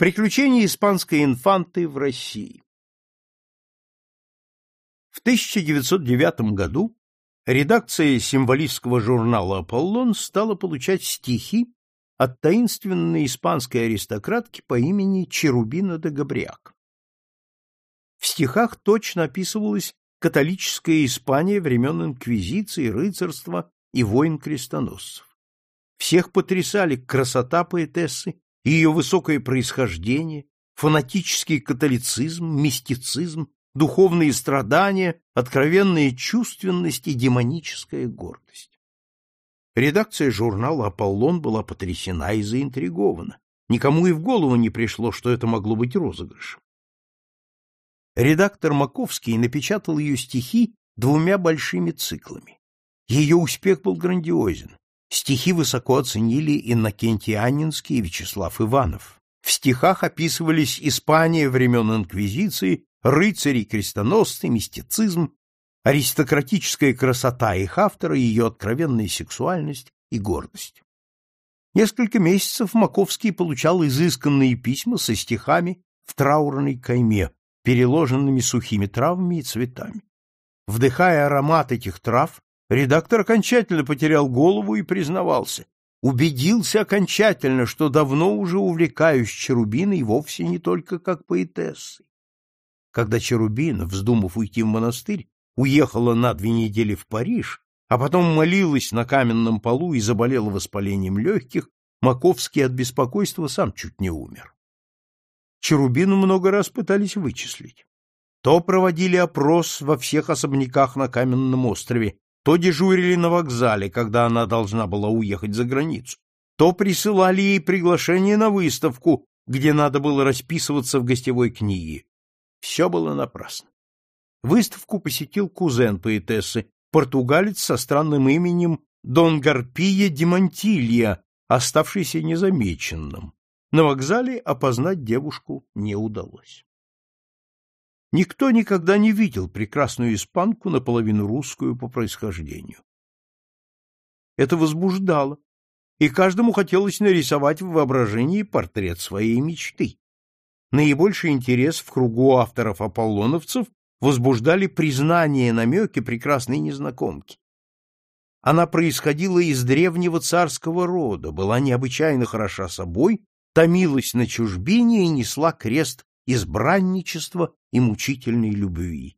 Приключения испанской инфанты в России В 1909 году редакция символистского журнала «Аполлон» стала получать стихи от таинственной испанской аристократки по имени Черубина де Габриак. В стихах точно описывалась католическая Испания времен инквизиции, рыцарства и войн крестоносцев. Всех потрясали красота поэтессы, ее высокое происхождение, фанатический католицизм, мистицизм, духовные страдания, откровенная чувственность и демоническая гордость. Редакция журнала «Аполлон» была потрясена и заинтригована. Никому и в голову не пришло, что это могло быть розыгрышем. Редактор Маковский напечатал ее стихи двумя большими циклами. Ее успех был грандиозен. Стихи высоко оценили Иннокентий Аннинский и Вячеслав Иванов. В стихах описывались Испания времен Инквизиции, рыцари, крестоносцы, мистицизм, аристократическая красота их автора, ее откровенная сексуальность и гордость. Несколько месяцев Маковский получал изысканные письма со стихами в траурной кайме, переложенными сухими травами и цветами. Вдыхая аромат этих трав, Редактор окончательно потерял голову и признавался. Убедился окончательно, что давно уже увлекаюсь Черубиной вовсе не только как поэтессой. Когда Черубина, вздумав уйти в монастырь, уехала на две недели в Париж, а потом молилась на каменном полу и заболела воспалением легких, Маковский от беспокойства сам чуть не умер. Черубину много раз пытались вычислить. То проводили опрос во всех особняках на каменном острове, то дежурили на вокзале, когда она должна была уехать за границу, то присылали ей приглашение на выставку, где надо было расписываться в гостевой книге. Все было напрасно. Выставку посетил кузен поэтессы, португалец со странным именем Дон Гарпия Демонтилья, оставшийся незамеченным. На вокзале опознать девушку не удалось. Никто никогда не видел прекрасную испанку, наполовину русскую по происхождению. Это возбуждало, и каждому хотелось нарисовать в воображении портрет своей мечты. Наибольший интерес в кругу авторов-аполлоновцев возбуждали признание намеки прекрасной незнакомки. Она происходила из древнего царского рода, была необычайно хороша собой, томилась на чужбине и несла крест избранничества и мучительной любви.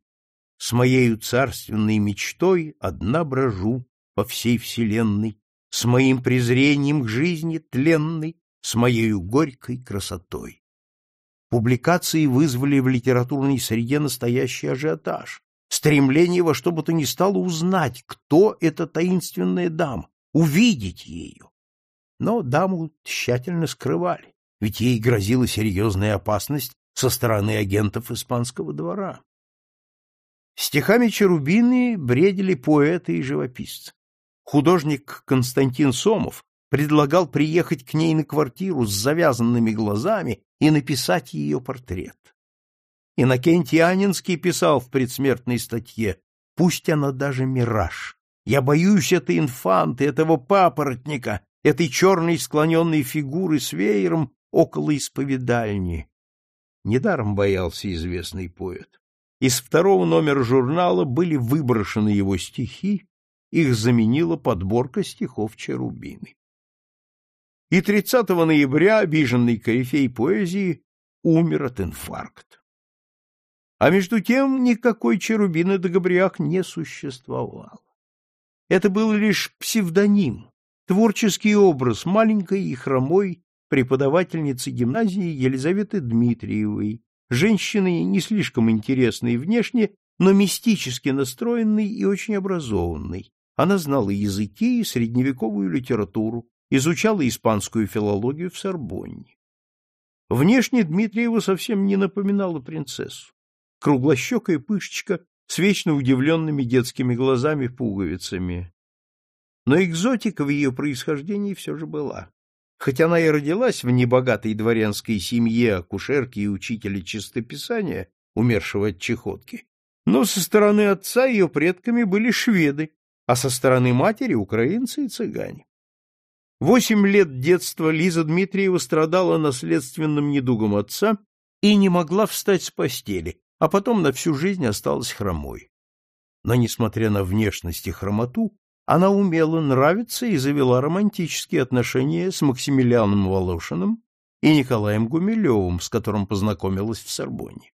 С моею царственной мечтой одна брожу по всей вселенной, с моим презрением к жизни тленной, с моею горькой красотой. Публикации вызвали в литературной среде настоящий ажиотаж, стремление во что бы то ни стало узнать, кто эта таинственная дама, увидеть ее. Но даму тщательно скрывали, ведь ей грозила серьезная опасность со стороны агентов испанского двора. Стихами Черубины бредили поэты и живописцы. Художник Константин Сомов предлагал приехать к ней на квартиру с завязанными глазами и написать ее портрет. Иннокентий Анинский писал в предсмертной статье «Пусть она даже мираж. Я боюсь этой инфанты, этого папоротника, этой черной склоненной фигуры с веером около исповедальни. Недаром боялся известный поэт. Из второго номера журнала были выброшены его стихи, их заменила подборка стихов Черубины. И 30 ноября обиженный корифей поэзии умер от инфаркта. А между тем никакой Черубины до Габриах не существовало. Это был лишь псевдоним, творческий образ маленькой и хромой преподавательницы гимназии Елизаветы Дмитриевой, женщины не слишком интересной внешне, но мистически настроенной и очень образованной. Она знала языки и средневековую литературу, изучала испанскую филологию в Сорбонне. Внешне Дмитриева совсем не напоминала принцессу. Круглощекая пышечка с вечно удивленными детскими глазами-пуговицами. Но экзотика в ее происхождении все же была. Хоть она и родилась в небогатой дворянской семье акушерки и учителя чистописания, умершего от чехотки, но со стороны отца ее предками были шведы, а со стороны матери — украинцы и цыгане. Восемь лет детства Лиза Дмитриева страдала наследственным недугом отца и не могла встать с постели, а потом на всю жизнь осталась хромой. Но, несмотря на внешность и хромоту, она умела нравиться и завела романтические отношения с Максимилианом Волошиным и Николаем Гумилевым, с которым познакомилась в Сорбонне.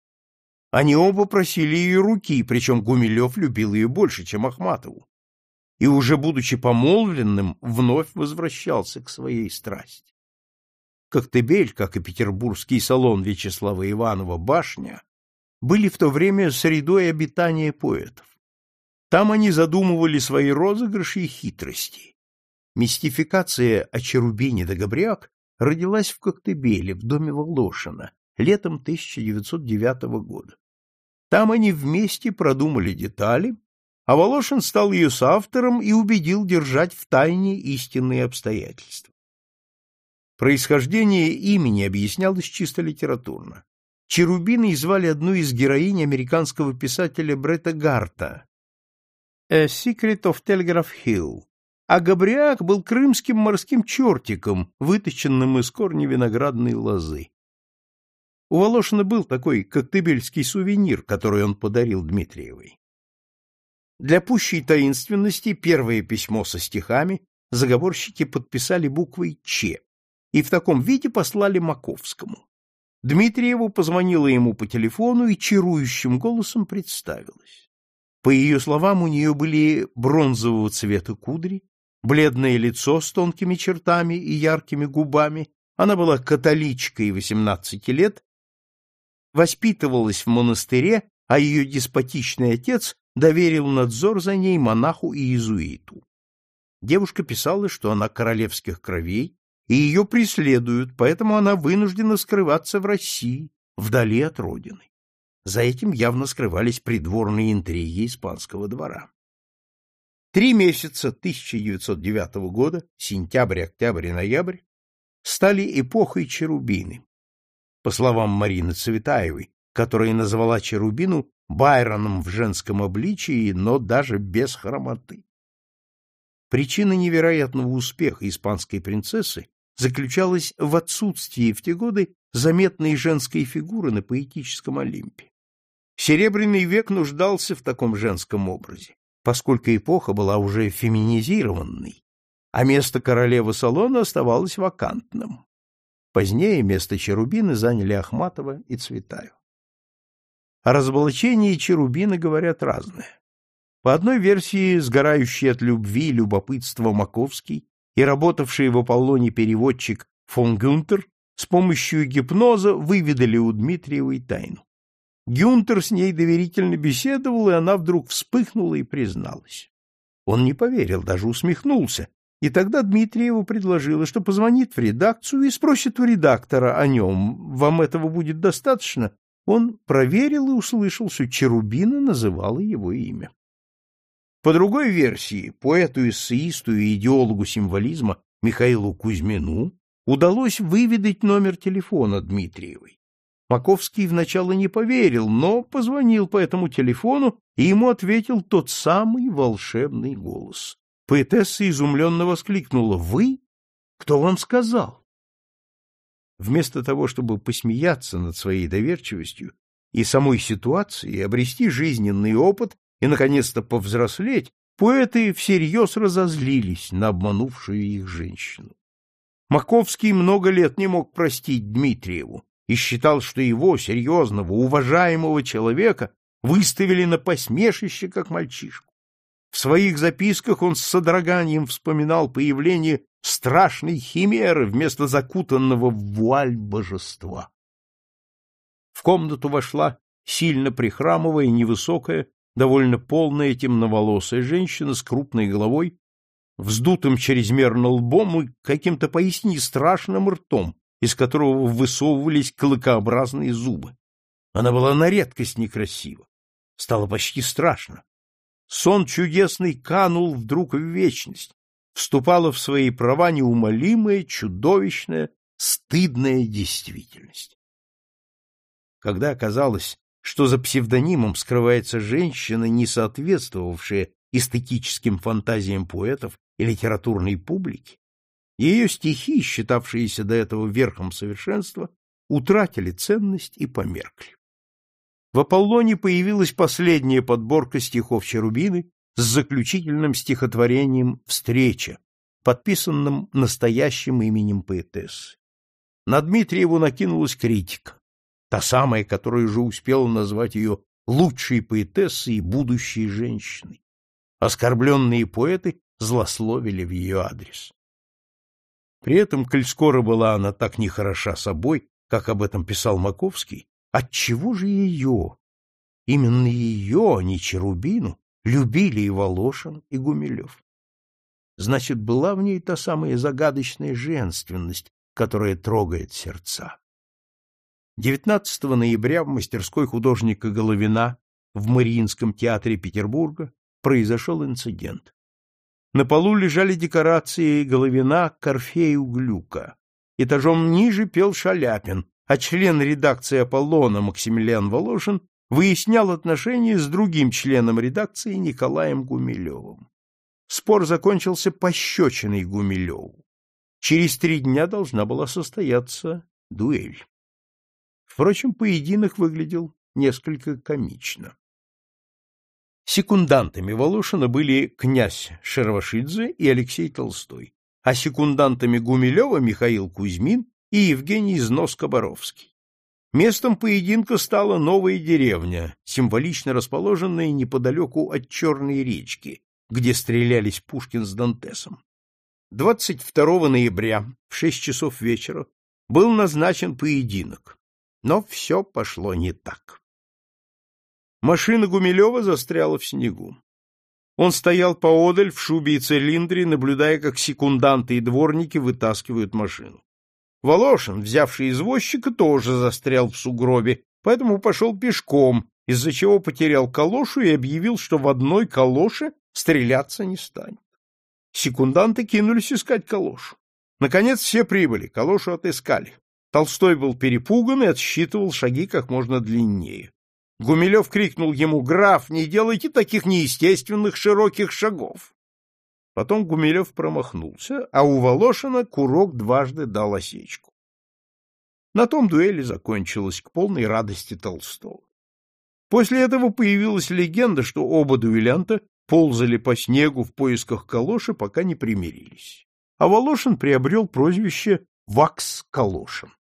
Они оба просили ее руки, причем Гумилев любил ее больше, чем Ахматову, и уже будучи помолвленным, вновь возвращался к своей страсти. Коктебель, как и петербургский салон Вячеслава Иванова «Башня», были в то время средой обитания поэтов. Там они задумывали свои розыгрыши и хитрости. Мистификация о Черубине де Габриак родилась в Коктебеле, в доме Волошина, летом 1909 года. Там они вместе продумали детали, а Волошин стал ее соавтором и убедил держать в тайне истинные обстоятельства. Происхождение имени объяснялось чисто литературно. Черубиной звали одну из героинь американского писателя Бретта Гарта, A Secret of Telegraph Hill, а Габриак был крымским морским чертиком, выточенным из корня виноградной лозы. У Волошина был такой коктебельский сувенир, который он подарил Дмитриевой. Для пущей таинственности первое письмо со стихами заговорщики подписали буквой «Ч» и в таком виде послали Маковскому. Дмитриеву позвонила ему по телефону и чарующим голосом представилась. По ее словам, у нее были бронзового цвета кудри, бледное лицо с тонкими чертами и яркими губами, она была католичкой 18 лет, воспитывалась в монастыре, а ее деспотичный отец доверил надзор за ней монаху и иезуиту. Девушка писала, что она королевских кровей, и ее преследуют, поэтому она вынуждена скрываться в России, вдали от родины. За этим явно скрывались придворные интриги испанского двора. Три месяца 1909 года, сентябрь, октябрь и ноябрь, стали эпохой Черубины. По словам Марины Цветаевой, которая назвала Черубину Байроном в женском обличии, но даже без хромоты. Причина невероятного успеха испанской принцессы заключалась в отсутствии в те годы заметной женской фигуры на поэтическом Олимпе. Серебряный век нуждался в таком женском образе, поскольку эпоха была уже феминизированной, а место королевы салона оставалось вакантным. Позднее место Черубины заняли Ахматова и Цветаева. О разоблачении Черубина говорят разное. По одной версии, сгорающий от любви и любопытства Маковский и работавший в Аполлоне переводчик фон Гюнтер с помощью гипноза выведали у Дмитриевой тайну. Гюнтер с ней доверительно беседовал, и она вдруг вспыхнула и призналась. Он не поверил, даже усмехнулся, и тогда Дмитриева предложила, что позвонит в редакцию и спросит у редактора о нем, вам этого будет достаточно. Он проверил и услышал, что Черубина называла его имя. По другой версии, поэту-эссеисту и идеологу символизма Михаилу Кузьмину удалось выведать номер телефона Дмитриевой. Маковский вначале не поверил, но позвонил по этому телефону, и ему ответил тот самый волшебный голос. Поэтесса изумленно воскликнула. — Вы? Кто вам сказал? Вместо того, чтобы посмеяться над своей доверчивостью и самой ситуацией, обрести жизненный опыт и, наконец-то, повзрослеть, поэты всерьез разозлились на обманувшую их женщину. Маковский много лет не мог простить Дмитриеву, и считал, что его, серьезного, уважаемого человека, выставили на посмешище, как мальчишку. В своих записках он с содроганием вспоминал появление страшной химеры вместо закутанного в вуаль божества. В комнату вошла сильно прихрамывая, невысокая, довольно полная темноволосая женщина с крупной головой, вздутым чрезмерно лбом и каким-то поистине страшным ртом, из которого высовывались клыкообразные зубы. Она была на редкость некрасива. Стало почти страшно. Сон чудесный канул вдруг в вечность. Вступала в свои права неумолимая, чудовищная, стыдная действительность. Когда оказалось, что за псевдонимом скрывается женщина, не соответствовавшая эстетическим фантазиям поэтов и литературной публики, Ее стихи, считавшиеся до этого верхом совершенства, утратили ценность и померкли. В Аполлоне появилась последняя подборка стихов Черубины с заключительным стихотворением «Встреча», подписанным настоящим именем поэтессы. На Дмитриеву накинулась критика, та самая, которая уже успела назвать ее лучшей поэтессой и будущей женщиной. Оскорбленные поэты злословили в ее адрес. При этом, коль скоро была она так нехороша собой, как об этом писал Маковский, отчего же ее, именно ее, а не Черубину, любили и Волошин, и Гумилев? Значит, была в ней та самая загадочная женственность, которая трогает сердца. 19 ноября в мастерской художника Головина в Мариинском театре Петербурга произошел инцидент. На полу лежали декорации Головина к Орфею Глюка. Этажом ниже пел Шаляпин, а член редакции «Аполлона» Максимилиан Волошин выяснял отношения с другим членом редакции Николаем Гумилевым. Спор закончился пощечиной Гумилеву. Через три дня должна была состояться дуэль. Впрочем, поединок выглядел несколько комично. Секундантами Волошина были князь Шеровашидзе и Алексей Толстой, а секундантами Гумилева Михаил Кузьмин и Евгений Знос-Коборовский. Местом поединка стала новая деревня, символично расположенная неподалеку от Черной речки, где стрелялись Пушкин с Дантесом. 22 ноября в 6 часов вечера был назначен поединок, но все пошло не так. Машина Гумилева застряла в снегу. Он стоял поодаль в шубе и цилиндре, наблюдая, как секунданты и дворники вытаскивают машину. Волошин, взявший извозчика, тоже застрял в сугробе, поэтому пошел пешком, из-за чего потерял калошу и объявил, что в одной калоше стреляться не станет. Секунданты кинулись искать калошу. Наконец все прибыли, калошу отыскали. Толстой был перепуган и отсчитывал шаги как можно длиннее. Гумилев крикнул ему, «Граф, не делайте таких неестественных широких шагов!» Потом Гумилев промахнулся, а у Волошина курок дважды дал осечку. На том дуэли закончилась к полной радости Толстого. После этого появилась легенда, что оба дуэлянта ползали по снегу в поисках калоши, пока не примирились. А Волошин приобрел прозвище «Вакс Калошин».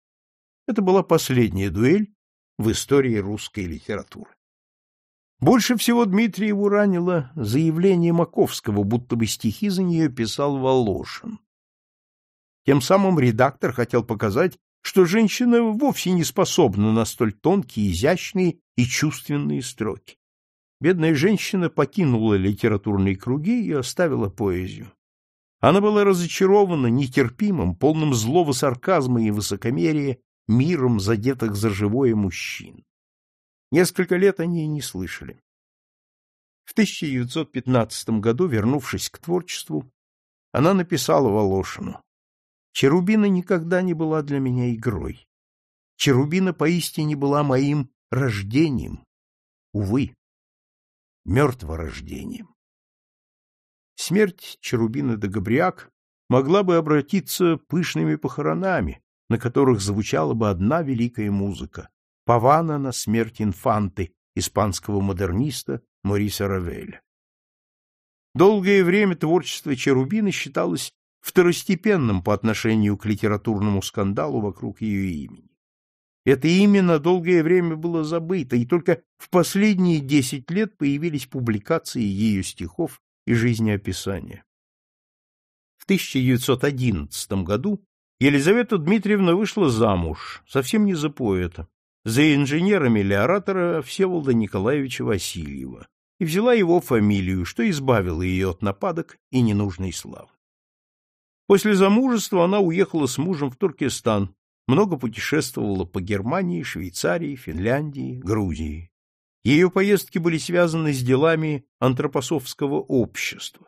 Это была последняя дуэль в истории русской литературы. Больше всего Дмитриеву ранило заявление Маковского, будто бы стихи за нее писал Волошин. Тем самым редактор хотел показать, что женщина вовсе не способна на столь тонкие, изящные и чувственные строки. Бедная женщина покинула литературные круги и оставила поэзию. Она была разочарована нетерпимым, полным злого сарказма и высокомерия миром задетых за живое мужчин. Несколько лет они и не слышали. В 1915 году, вернувшись к творчеству, она написала Волошину «Черубина никогда не была для меня игрой. Черубина поистине была моим рождением, увы, мертворождением». Смерть Черубины де Габриак могла бы обратиться пышными похоронами, на которых звучала бы одна великая музыка — Павана на смерть инфанты испанского модерниста Мориса Равеля. Долгое время творчество Черубины считалось второстепенным по отношению к литературному скандалу вокруг ее имени. Это имя на долгое время было забыто, и только в последние десять лет появились публикации ее стихов и жизнеописания. В 1911 году Елизавета Дмитриевна вышла замуж, совсем не за поэта, за инженера-мелиоратора Всеволода Николаевича Васильева, и взяла его фамилию, что избавило ее от нападок и ненужной славы. После замужества она уехала с мужем в Туркестан, много путешествовала по Германии, Швейцарии, Финляндии, Грузии. Ее поездки были связаны с делами антропософского общества.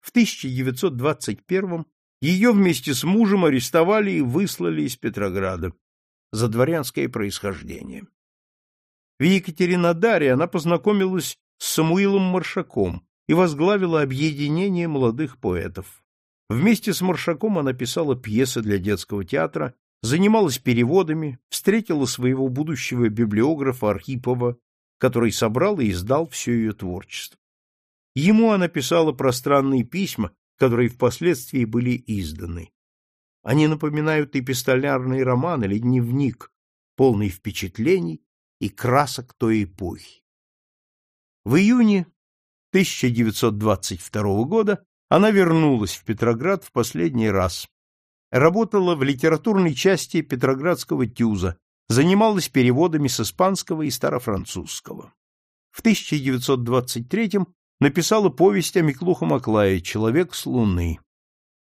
В 1921 ее вместе с мужем арестовали и выслали из Петрограда за дворянское происхождение. В Екатеринодаре она познакомилась с Самуилом Маршаком и возглавила объединение молодых поэтов. Вместе с Маршаком она писала пьесы для детского театра, занималась переводами, встретила своего будущего библиографа Архипова, который собрал и издал все ее творчество. Ему она писала пространные письма, которые впоследствии были изданы. Они напоминают эпистолярный роман или дневник, полный впечатлений и красок той эпохи. В июне 1922 года она вернулась в Петроград в последний раз. Работала в литературной части Петроградского тюза, занималась переводами с испанского и старофранцузского. В 1923 написала повесть о Миклухе Маклае «Человек с Луны».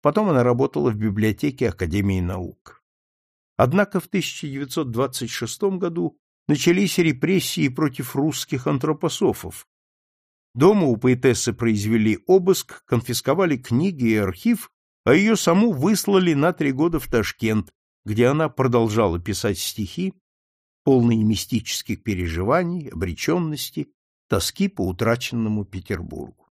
Потом она работала в библиотеке Академии наук. Однако в 1926 году начались репрессии против русских антропософов, Дома у поэтессы произвели обыск, конфисковали книги и архив, а ее саму выслали на три года в Ташкент, где она продолжала писать стихи, полные мистических переживаний, обреченности, тоски по утраченному Петербургу.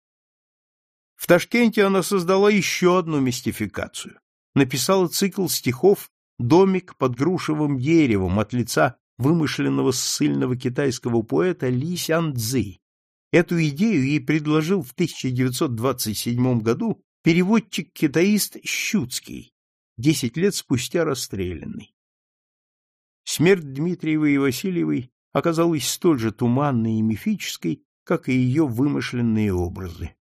В Ташкенте она создала еще одну мистификацию. Написала цикл стихов «Домик под грушевым деревом» от лица вымышленного ссыльного китайского поэта Ли Сян Цзы, Эту идею ей предложил в 1927 году переводчик-китаист Щуцкий, десять лет спустя расстрелянный. Смерть Дмитриевой и Васильевой оказалась столь же туманной и мифической, как и ее вымышленные образы.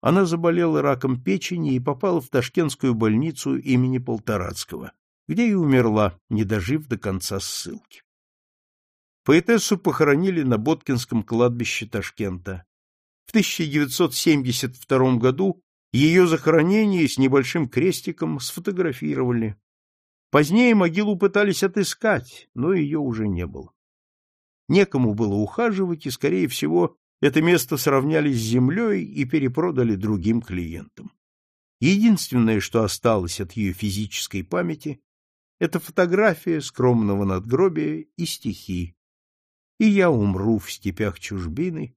Она заболела раком печени и попала в Ташкентскую больницу имени Полторацкого, где и умерла, не дожив до конца ссылки. Поэтессу похоронили на Боткинском кладбище Ташкента. В 1972 году ее захоронение с небольшим крестиком сфотографировали. Позднее могилу пытались отыскать, но ее уже не было. Некому было ухаживать, и, скорее всего, это место сравняли с землей и перепродали другим клиентам. Единственное, что осталось от ее физической памяти, это фотография скромного надгробия и стихи, и я умру в степях чужбины,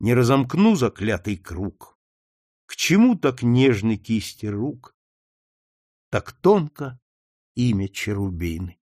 не разомкну заклятый круг. К чему так нежны кисти рук, так тонко имя Черубины?